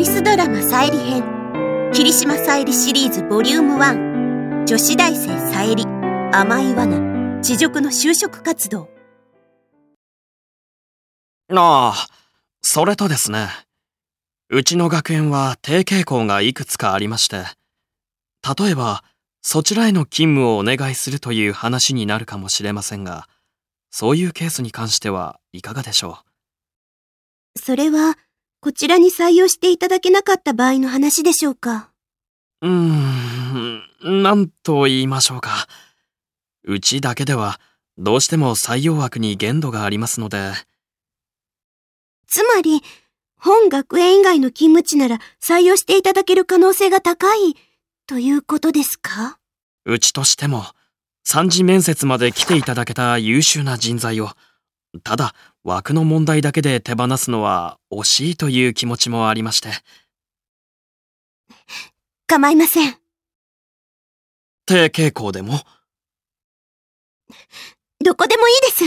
イスドラマさえり編。霧島さえりシリーズボリューム1女子大生さえり。甘い罠。地獄の就職活動。ああ、それとですね。うちの学園は低傾向がいくつかありまして、例えば、そちらへの勤務をお願いするという話になるかもしれませんが、そういうケースに関してはいかがでしょそれはこちらに採用していただけなかった場合の話でしょうか？ううーん、なんと言いましょうか。うちだけでは、どうしても採用枠に限度がありますので、つまり、本学園以外の勤務地なら採用していただける可能性が高い、ということですか？うちとしても、三次面接まで来ていただけた優秀な人材を、ただ枠の問題だけで手放すのは惜しいという気持ちもありまして。構いません。低傾向でも？どこでもいいです。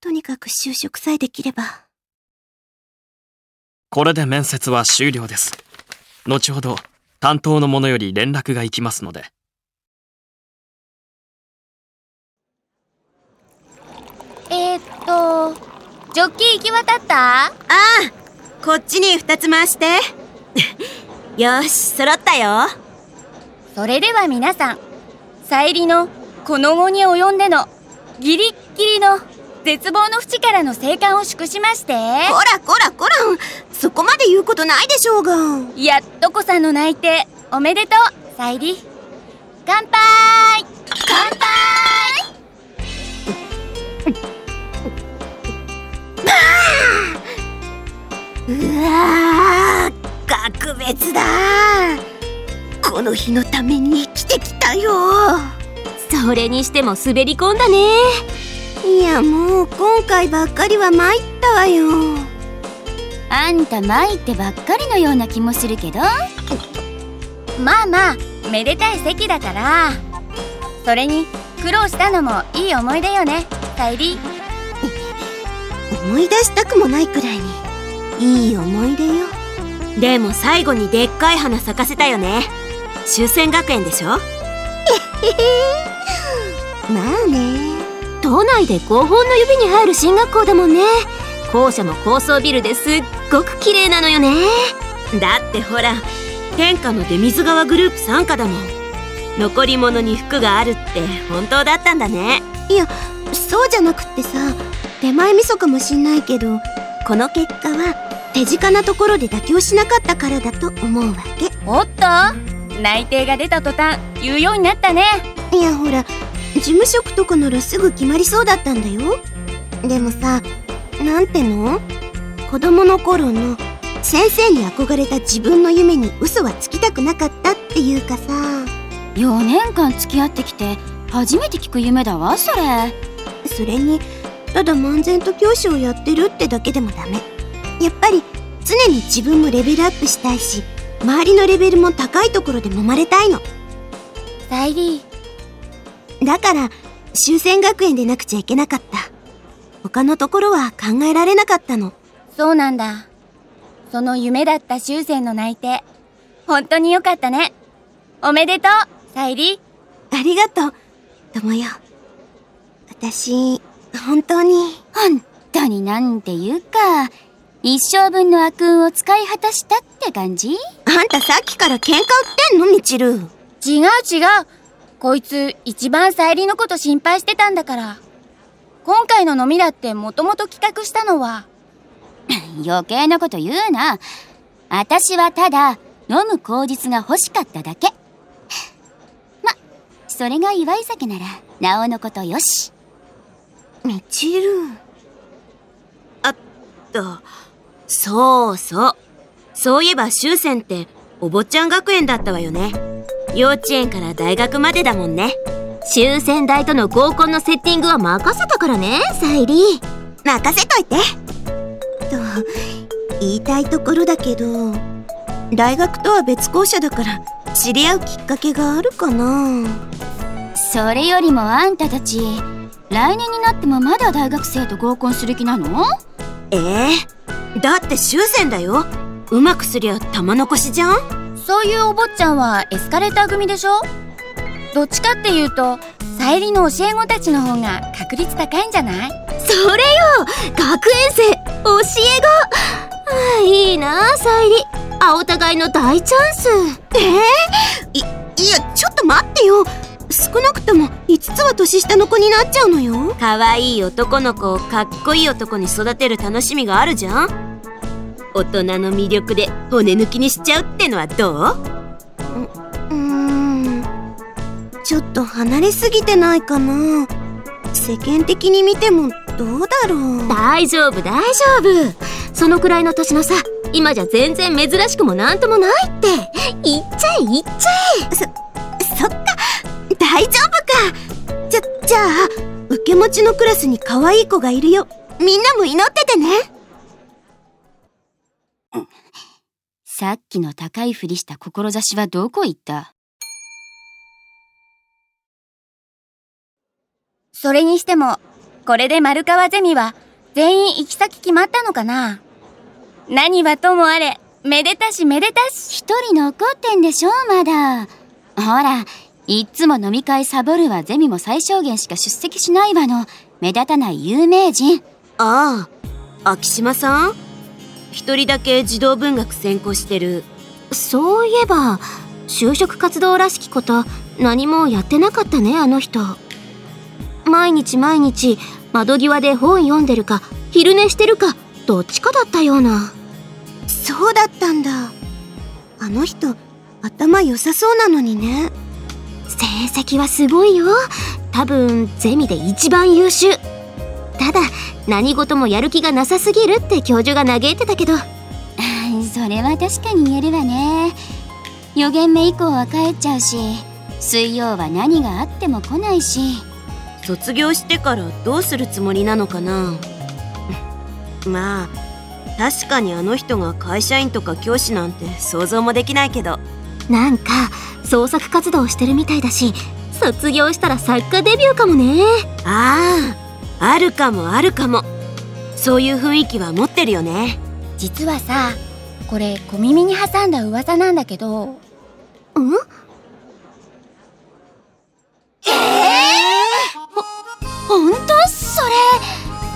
とにかく就職さえできれば。これで面接は終了です。後ほど担当の者より連絡が行きますので。えー、っと、ジョッキ行き渡った？ああ、こっちに二つ回して。よし、揃ったよ。それでは皆さん、さゆりのこの後に及んでのギリッギリの絶望の淵からの生還を祝しまして、こらこらこら、そこまで言うことないでしょうが。やっとこさんの内定おめでとう、さゆり。乾杯乾杯うわー、格別だ。この日のために生きてきたよ。それにしても滑り込んだね。いやもう今回ばっかりは参ったわよ。あんた参ってばっかりのような気もするけど。まあまあめでたい席だから。それに苦労したのもいい思い出よね。さゆり。思い出したくもないくらいにいい思い出よ。でも最後にでっかい花咲かせたよね。終戦学園でしょ？まあね。都内で5本の指に入る進学校だもんね。校舎も高層ビルですっごく綺麗なのよね。だってほら天下の出水川グループ傘下だもん。残り物に服があるって本当だったんだね。いやそうじゃなくってさ手前味噌かもしんないけどこの結果は手近なところで妥協しなかったからだと思うわけ。おっと内定が出た途端言うようになったね。いやほら事務職とかならすぐ決まりそうだったんだよ。でもさなんての？子供の頃の先生に憧れた自分の夢に嘘はつきたくなかったっていうかさ。4年間付き合ってきて初めて聞く夢だわそれ。それにただ漫然と教師をやってるってだけでもダメ。やっぱり常に自分もレベルアップしたいし周りのレベルも高いところで揉まれたいの。さゆりだから終戦学園でなくちゃいけなかった。他のところは考えられなかったの。そうなんだ。その夢だった終戦の内定。本当によかったね。おめでとうさゆりありがとう。友よ私本当に？本当になんていうか一生分の悪運を使い果たしたって感じ？あんたさっきから喧嘩売ってんのみちる。違う違うこいつ一番さゆりのこと心配してたんだから。今回の飲みだってもともと企画したのは。余計なこと言うな。私はただ飲む口実が欲しかっただけ。まそれが祝い酒ならなおのことよしみちるあったそうそう。そういえば終戦ってお坊ちゃん学園だったわよね。幼稚園から大学までだもんね。終戦大との合コンのセッティングは任せたからねさゆり任せといて。と言いたいところだけど大学とは別校舎だから知り合うきっかけがあるかな。それよりもあんたたち来年になってもまだ大学生と合コンする気なの？ええ。だって終戦だよ。うまくすりゃ玉残しじゃん。そういうお坊ちゃんはエスカレーター組でしょ？どっちかっていうとさゆりの教え子たちの方が確率高いんじゃない？それよ！学園生教え子。あいいなさゆりあお互いの大チャンス。えー、いいやちょっと待ってよ少なくとも5つは年下の子になっちゃうのよ。可愛い男の子をかっこいい男に育てる楽しみがあるじゃん。大人の魅力で骨抜きにしちゃうってのはどう？うーん。ちょっと離れすぎてないかな。世間的に見てもどうだろう。大丈夫大丈夫。そのくらいの年のさ今じゃ全然珍しくもなんともないって。言っちゃえ言っちゃえじゃじゃあ受け持ちのクラスに可愛い子がいるよ。みんなも祈っててね。さっきの高いふりした志はどこ行った？それにしても、これで丸川ゼミは全員行き先決まったのかな？何はともあれ、めでたしめでたし。一人残ってんでしょまだ。ほら、いっつも飲み会サボるはゼミも最小限しか出席しないわの、目立たない有名人。ああ秋島さん？一人だけ児童文学専攻してる。そういえば就職活動らしきこと何もやってなかったねあの人。毎日毎日窓際で本読んでるか昼寝してるかどっちかだったような。そうだったんだ。あの人頭良さそうなのにね成績はすごいよ。多分ゼミで一番優秀。ただ何事もやる気がなさすぎるって教授が嘆いてたけど。それは確かに言えるわね。4限目以降は帰っちゃうし水曜は何があっても来ないし。卒業してからどうするつもりなのかな。まあ確かにあの人が会社員とか教師なんて想像もできないけどなんか創作活動してるみたいだし卒業したら作家デビューかもね。あああるかもあるかも。そういう雰囲気は持ってるよね。実はさこれ小耳に挟んだ噂なんだけど。ん？ええー、ほんと？そ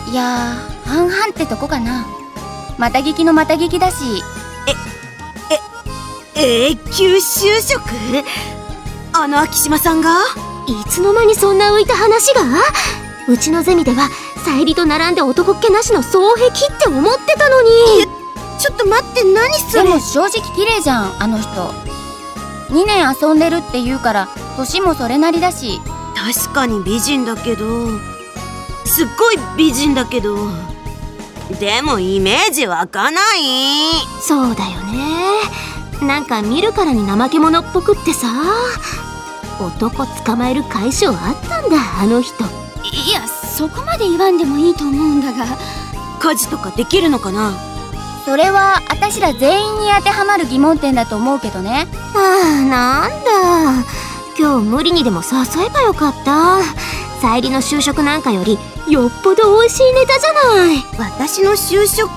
れ？いや半々ってとこかな。また聞きのまた聞きだし。ええ永久就職？あの秋島さんが？いつの間にそんな浮いた話が？うちのゼミではさゆりと並んで男っ気なしの双璧って思ってたのに。ちょっと待って何それ？でも正直綺麗じゃんあの人。2年遊んでるって言うから年もそれなりだし。確かに美人だけど。すっごい美人だけど。でもイメージ湧かない。そうだよねなんか見るからに怠け者っぽくってさ。男捕まえる解消あったんだあの人。いやそこまで言わんでもいいと思うんだが。家事とかできるのかな？それは私ら全員に当てはまる疑問点だと思うけどね。ああなんだ。今日無理にでも誘えばよかった。さゆりの就職なんかよりよっぽど美味しいネタじゃない。私の就職？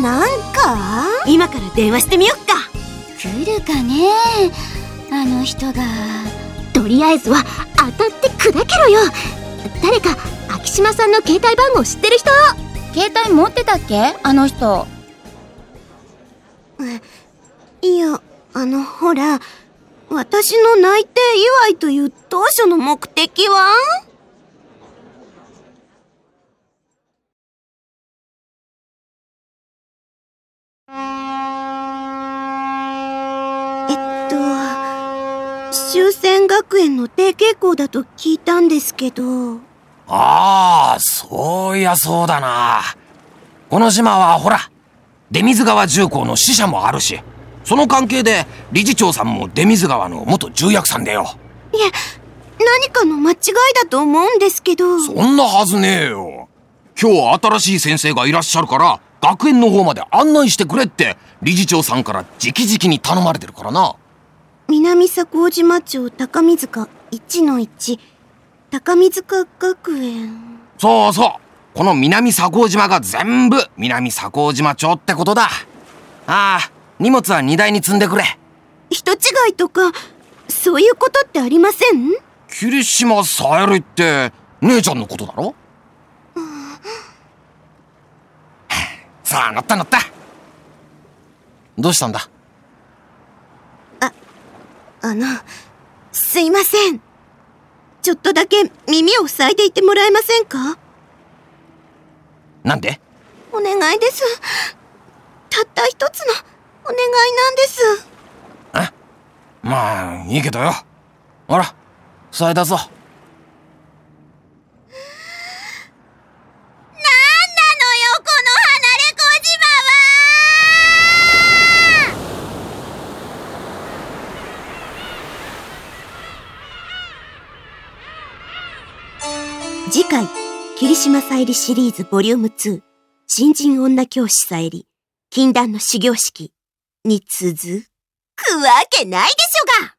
なんか？今から電話してみよっか来るかね。あの人がとりあえずは当たって砕けろよ。誰か秋島さんの携帯番号知ってる人？携帯持ってたっけ？あの人。いやあのほら私の内定祝いという当初の目的はえっと終戦学園の定型校だと聞いたんですけど。ああそういやそうだな。この島はほら出水川重工の支社もあるしその関係で理事長さんも出水川の元重役さんだよ。いや何かの間違いだと思うんですけど。そんなはずねえよ。今日新しい先生がいらっしゃるから学園の方まで案内してくれって理事長さんから直々に頼まれてるからな南佐向島町高見塚1の1高見塚学園。そうそう。この南佐向島が全部南佐向島町ってことだ。ああ、荷物は荷台に積んでくれ。人違いとか、そういうことってありません？霧島さゆりって、姉ちゃんのことだろ？さあ、乗った乗った。どうしたんだ？あの、すいません。ちょっとだけ耳を塞いでいてもらえませんか？なんで？お願いです。たった一つのお願いなんです。まあ、いいけどよ。ほら、塞いだぞ。なのよこの離れ小島は次回、霧島さゆりシリーズボリューム2、新人女教師さゆり、禁断の始業式に続くわけないでしょが！